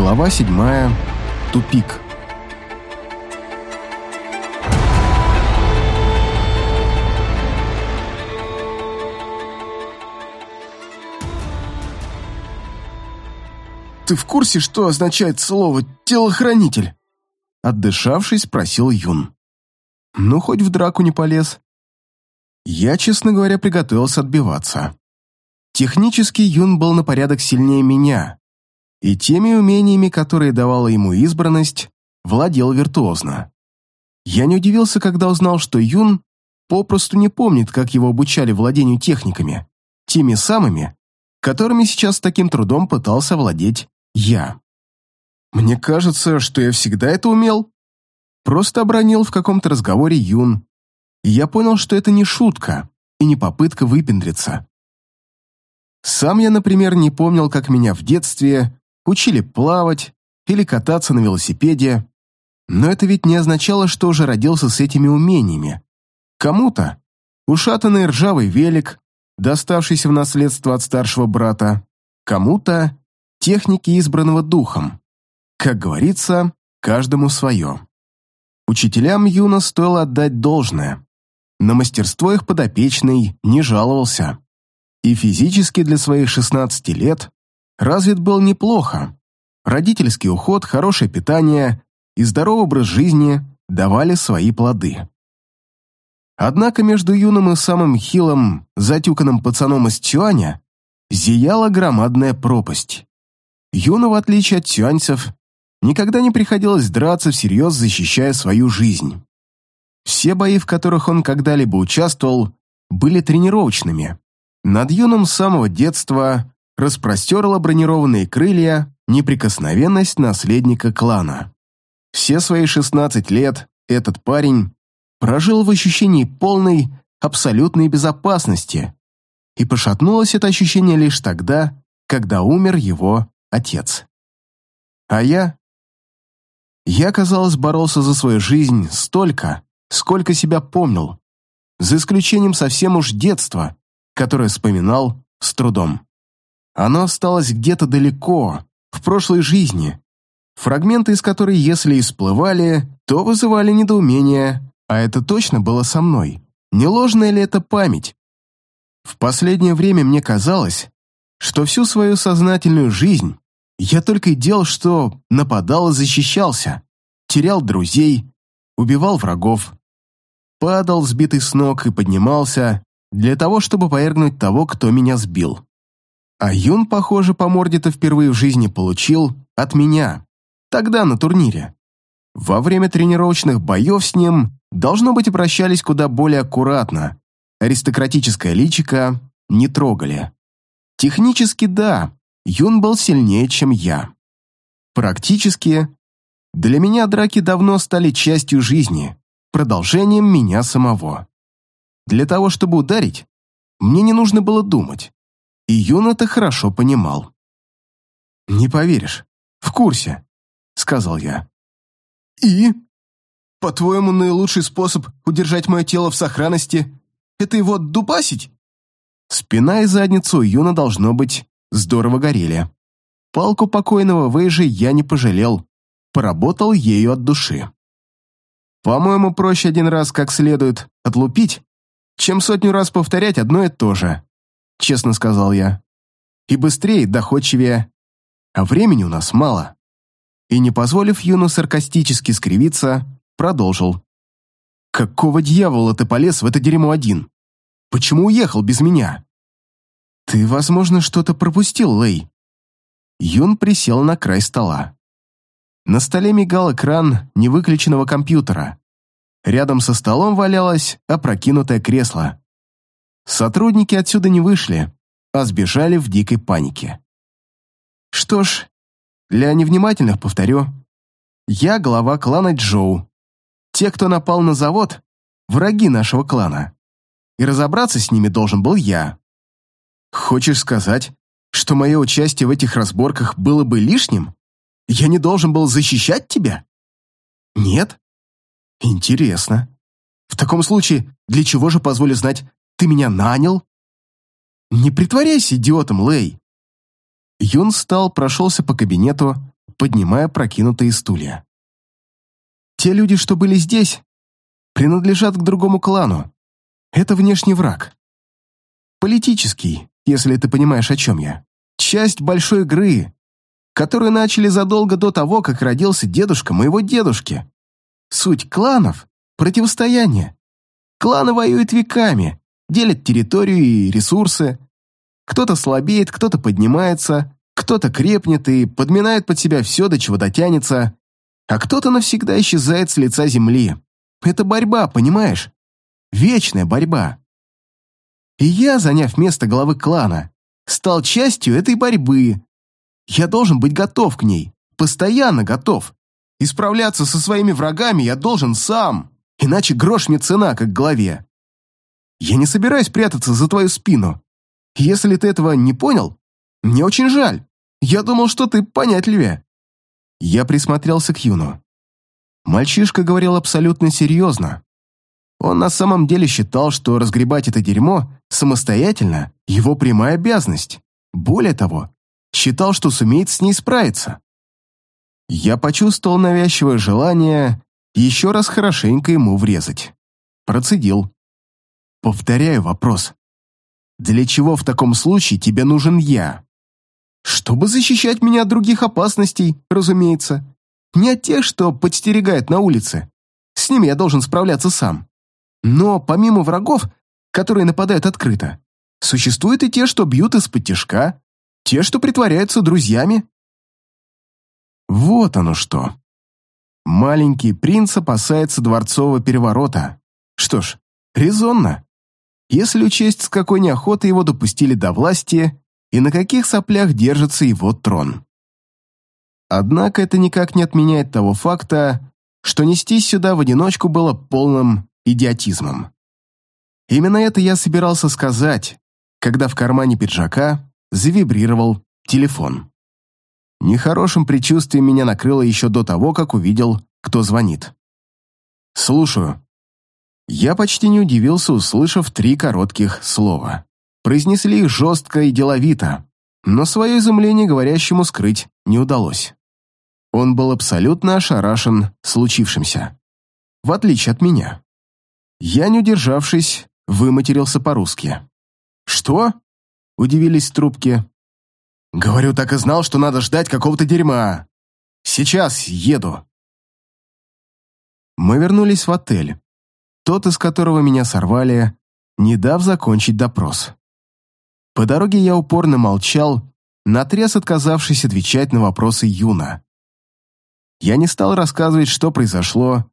Глава седьмая. Тупик. «Ты в курсе, что означает слово «телохранитель»?» Отдышавшись, спросил Юн. «Ну, хоть в драку не полез». Я, честно говоря, приготовился отбиваться. Технически Юн был на порядок сильнее меня, и теми умениями, которые давала ему избранность, владел виртуозно. Я не удивился, когда узнал, что Юн попросту не помнит, как его обучали владению техниками, теми самыми, которыми сейчас с таким трудом пытался владеть я. Мне кажется, что я всегда это умел. Просто обронил в каком-то разговоре Юн, и я понял, что это не шутка и не попытка выпендриться. Сам я, например, не помнил, как меня в детстве учили плавать или кататься на велосипеде, но это ведь не означало, что уже родился с этими умениями. Кому-то ушатанный ржавый велик, доставшийся в наследство от старшего брата, кому-то техники избранного духом. Как говорится, каждому свое. Учителям Юна стоило отдать должное. На мастерство их подопечный не жаловался. И физически для своих 16 лет развит был неплохо. Родительский уход, хорошее питание и здоровый образ жизни давали свои плоды. Однако между юным и самым хилым, затюканным пацаном из Тюаня зияла громадная пропасть. Юну, в отличие от тюаньцев, никогда не приходилось драться всерьез, защищая свою жизнь. Все бои, в которых он когда-либо участвовал, были тренировочными. Над юным с самого детства распростерла бронированные крылья неприкосновенность наследника клана. Все свои 16 лет этот парень прожил в ощущении полной, абсолютной безопасности, и пошатнулось это ощущение лишь тогда, когда умер его отец. А я? Я, казалось, боролся за свою жизнь столько, сколько себя помнил, за исключением совсем уж детства, которое вспоминал с трудом. Оно осталось где-то далеко, в прошлой жизни, фрагменты из которой, если и всплывали, то вызывали недоумение, а это точно было со мной. Не ложная ли это память? В последнее время мне казалось, что всю свою сознательную жизнь я только и делал, что нападал и защищался, терял друзей, убивал врагов, падал сбитый с ног и поднимался для того, чтобы повергнуть того, кто меня сбил. А Юн, похоже, по морде-то впервые в жизни получил от меня, тогда на турнире. Во время тренировочных боев с ним, должно быть, обращались куда более аккуратно. Аристократическое личико не трогали. Технически да, Юн был сильнее, чем я. Практически, для меня драки давно стали частью жизни, продолжением меня самого. Для того, чтобы ударить, мне не нужно было думать, и Юн это хорошо понимал. «Не поверишь, в курсе», — сказал я. «И? По-твоему, наилучший способ удержать мое тело в сохранности — это его дубасить?» Спина и задницу у Юна должно быть здорово горели. Палку покойного Вейжи я не пожалел, поработал ею от души. По-моему, проще один раз как следует отлупить, чем сотню раз повторять одно и то же, честно сказал я. И быстрее, доходчивее. А времени у нас мало. И не позволив Юну саркастически скривиться, продолжил. «Какого дьявола ты полез в это дерьмо один? Почему уехал без меня?» «Ты, возможно, что-то пропустил, Лэй». Юн присел на край стола. На столе мигал экран невыключенного компьютера. Рядом со столом валялось опрокинутое кресло. Сотрудники отсюда не вышли, а сбежали в дикой панике. Что ж, для невнимательных повторю. Я глава клана Джоу. Те, кто напал на завод, враги нашего клана. И разобраться с ними должен был я. Хочешь сказать, что мое участие в этих разборках было бы лишним? Я не должен был защищать тебя? Нет? Интересно. В таком случае, для чего же, позволю знать, ты меня нанял? Не притворяйся идиотом, Лэй. Юн встал, прошелся по кабинету поднимая прокинутые стулья. «Те люди, что были здесь, принадлежат к другому клану. Это внешний враг. Политический, если ты понимаешь, о чем я. Часть большой игры, которую начали задолго до того, как родился дедушка моего дедушки. Суть кланов — противостояние. Кланы воюют веками, делят территорию и ресурсы. Кто-то слабеет, кто-то поднимается, кто-то крепнет и подминает под себя все, до чего дотянется, а кто-то навсегда исчезает с лица земли. Это борьба, понимаешь? Вечная борьба. И я, заняв место главы клана, стал частью этой борьбы. Я должен быть готов к ней, постоянно готов. Исправляться со своими врагами я должен сам, иначе грош мне цена, как главе. Я не собираюсь прятаться за твою спину. Если ты этого не понял, мне очень жаль. Я думал, что ты понятливее». Я присмотрелся к Юну. Мальчишка говорил абсолютно серьезно. Он на самом деле считал, что разгребать это дерьмо самостоятельно – его прямая обязанность. Более того, считал, что сумеет с ней справиться. Я почувствовал навязчивое желание еще раз хорошенько ему врезать. Процедил. Повторяю вопрос. Для чего в таком случае тебе нужен я? Чтобы защищать меня от других опасностей, разумеется. Не от тех, что подстерегают на улице. С ними я должен справляться сам. Но помимо врагов, которые нападают открыто, существуют и те, что бьют из-под тяжка, те, что притворяются друзьями. Вот оно что. Маленький принц опасается дворцового переворота. Что ж, резонно. Если учесть, с какой неохотой его допустили до власти и на каких соплях держится его трон. Однако это никак не отменяет того факта, что нестись сюда в одиночку было полным идиотизмом. Именно это я собирался сказать, когда в кармане пиджака завибрировал телефон. Нехорошим предчувствием меня накрыло еще до того, как увидел, кто звонит. «Слушаю». Я почти не удивился, услышав три коротких слова. Произнесли их жестко и деловито, но свое изумление говорящему скрыть не удалось. Он был абсолютно ошарашен случившимся, в отличие от меня. Я, не удержавшись, выматерился по-русски. «Что?» — удивились трубки. «Говорю, так и знал, что надо ждать какого-то дерьма. Сейчас еду». Мы вернулись в отель, тот, из которого меня сорвали, не дав закончить допрос. По дороге я упорно молчал, наотрез отказавшись отвечать на вопросы Юна. Я не стал рассказывать, что произошло,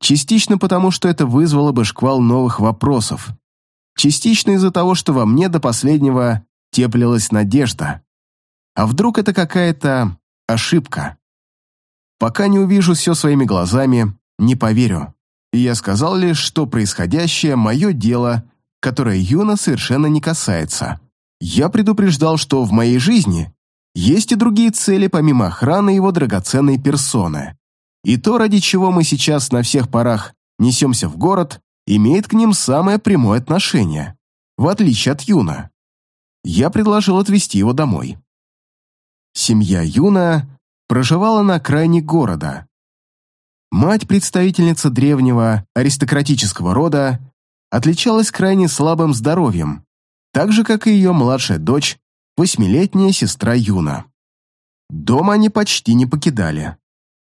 частично потому, что это вызвало бы шквал новых вопросов, частично из-за того, что во мне до последнего теплилась надежда. А вдруг это какая-то ошибка? Пока не увижу все своими глазами, не поверю. И я сказал лишь, что происходящее – мое дело, которое Юна совершенно не касается. Я предупреждал, что в моей жизни есть и другие цели, помимо охраны его драгоценной персоны. И то, ради чего мы сейчас на всех парах несемся в город, имеет к ним самое прямое отношение, в отличие от Юна. Я предложил отвезти его домой. Семья Юна проживала на окраине города. Мать, представительница древнего аристократического рода, отличалась крайне слабым здоровьем, так же, как и ее младшая дочь, восьмилетняя сестра Юна. Дома они почти не покидали.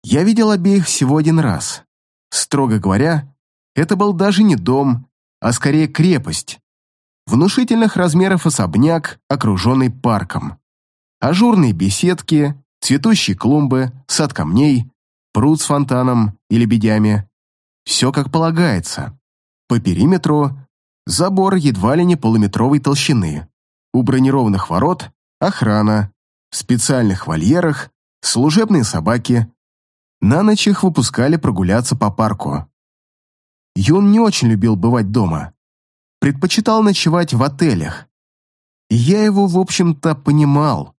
Я видел обеих всего один раз. Строго говоря, это был даже не дом, а скорее крепость. Внушительных размеров особняк, окруженный парком. Ажурные беседки, цветущие клумбы, сад камней, пруд с фонтаном и лебедями. Все как полагается. По периметру Забор едва ли не полуметровой толщины. У бронированных ворот охрана, в специальных вольерах служебные собаки. На ночь их выпускали прогуляться по парку. Юн не очень любил бывать дома. Предпочитал ночевать в отелях. И я его, в общем-то, понимал.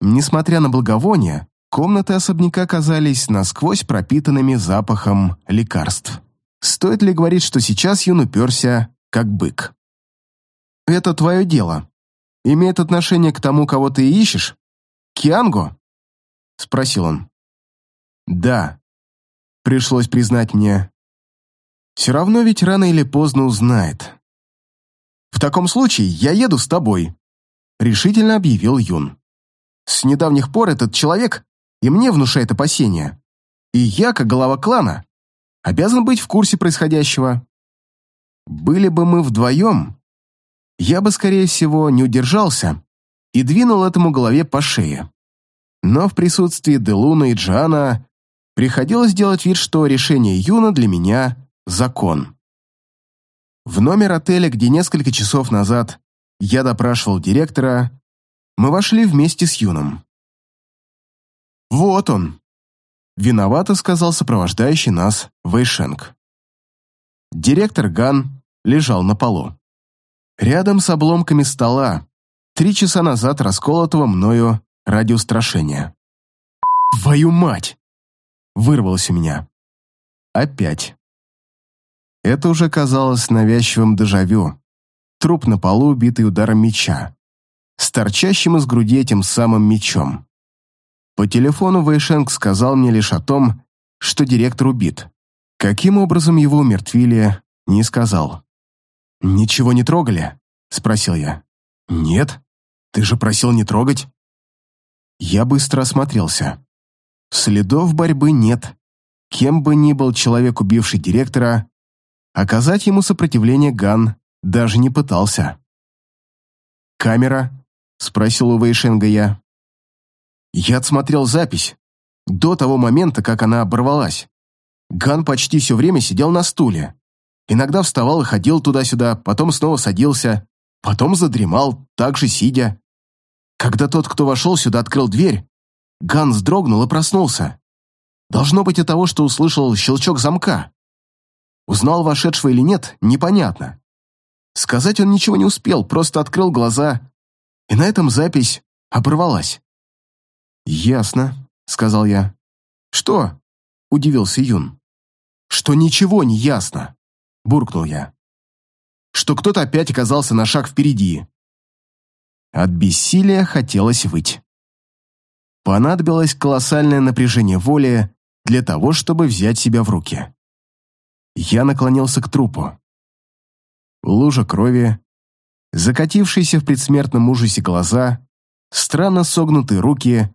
Несмотря на благовония, комнаты особняка казались насквозь пропитанными запахом лекарств. Стоит ли говорить, что сейчас Юн уперся как бык. «Это твое дело. Имеет отношение к тому, кого ты ищешь? Кианго?» — спросил он. «Да», — пришлось признать мне. «Все равно ведь рано или поздно узнает». «В таком случае я еду с тобой», — решительно объявил Юн. «С недавних пор этот человек и мне внушает опасения. И я, как глава клана, обязан быть в курсе происходящего. Были бы мы вдвоем, я бы, скорее всего, не удержался и двинул этому голове по шее. Но в присутствии Делуна и Джана приходилось делать вид, что решение Юна для меня – закон. В номер отеля, где несколько часов назад я допрашивал директора, мы вошли вместе с Юном. «Вот он!» – виновато сказал сопровождающий нас Вэйшенг. Директор Ган лежал на полу. Рядом с обломками стола, три часа назад расколотого мною ради устрашения. «Твою мать!» – вырвалось у меня. Опять. Это уже казалось навязчивым дежавю. Труп на полу, убитый ударом меча. С торчащим из груди этим самым мечом. По телефону Вэйшенг сказал мне лишь о том, что директор убит. Каким образом его умертвили, не сказал. «Ничего не трогали?» — спросил я. «Нет. Ты же просил не трогать». Я быстро осмотрелся. Следов борьбы нет. Кем бы ни был человек, убивший директора, оказать ему сопротивление Ган даже не пытался. «Камера?» — спросил у Вейшенга я. Я отсмотрел запись до того момента, как она оборвалась. Ган почти все время сидел на стуле. Иногда вставал и ходил туда-сюда, потом снова садился, потом задремал, так же сидя. Когда тот, кто вошел сюда, открыл дверь, Ган вздрогнул и проснулся. Должно быть от того, что услышал щелчок замка. Узнал вошедшего или нет, непонятно. Сказать он ничего не успел, просто открыл глаза, и на этом запись оборвалась. «Ясно», — сказал я. «Что?» — удивился Юн. «Что ничего не ясно», — буркнул я. «Что кто-то опять оказался на шаг впереди». От бессилия хотелось выть. Понадобилось колоссальное напряжение воли для того, чтобы взять себя в руки. Я наклонился к трупу. Лужа крови, закатившиеся в предсмертном ужасе глаза, странно согнутые руки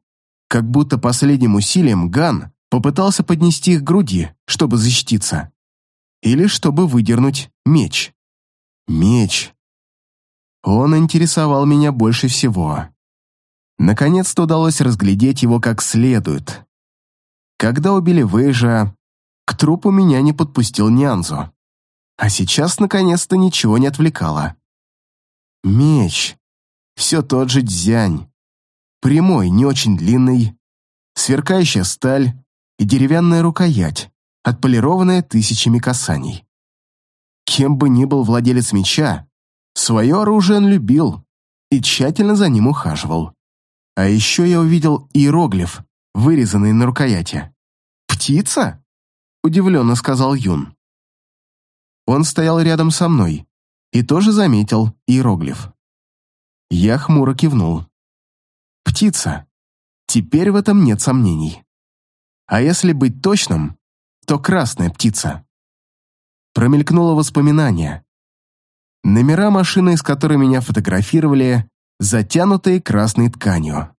как будто последним усилием Ган попытался поднести их к груди, чтобы защититься. Или чтобы выдернуть меч. Меч. Он интересовал меня больше всего. Наконец-то удалось разглядеть его как следует. Когда убили Вейжа, к трупу меня не подпустил Нянзу. А сейчас, наконец-то, ничего не отвлекало. Меч. Все тот же Дзянь. Прямой, не очень длинный, сверкающая сталь и деревянная рукоять, отполированная тысячами касаний. Кем бы ни был владелец меча, свое оружие он любил и тщательно за ним ухаживал. А еще я увидел иероглиф, вырезанный на рукояти. «Птица?» – удивленно сказал Юн. Он стоял рядом со мной и тоже заметил иероглиф. Я хмуро кивнул. Птица. Теперь в этом нет сомнений. А если быть точным, то красная птица. Промелькнуло воспоминание. Номера машины, из которой меня фотографировали, затянутые красной тканью.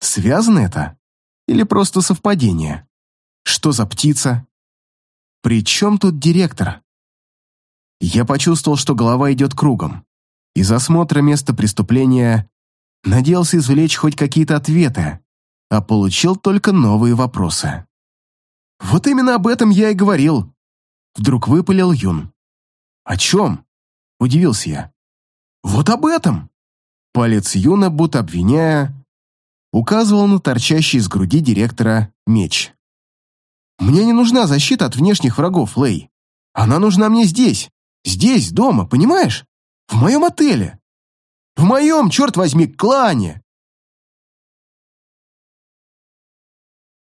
Связано это? Или просто совпадение? Что за птица? При чем тут директор? Я почувствовал, что голова идет кругом. Из осмотра места преступления Надеялся извлечь хоть какие-то ответы, а получил только новые вопросы. «Вот именно об этом я и говорил», — вдруг выпалил Юн. «О чем?» — удивился я. «Вот об этом!» Палец Юна, будто обвиняя, указывал на торчащий из груди директора меч. «Мне не нужна защита от внешних врагов, Лэй. Она нужна мне здесь, здесь, дома, понимаешь? В моем отеле. В моем, черт возьми, клане!»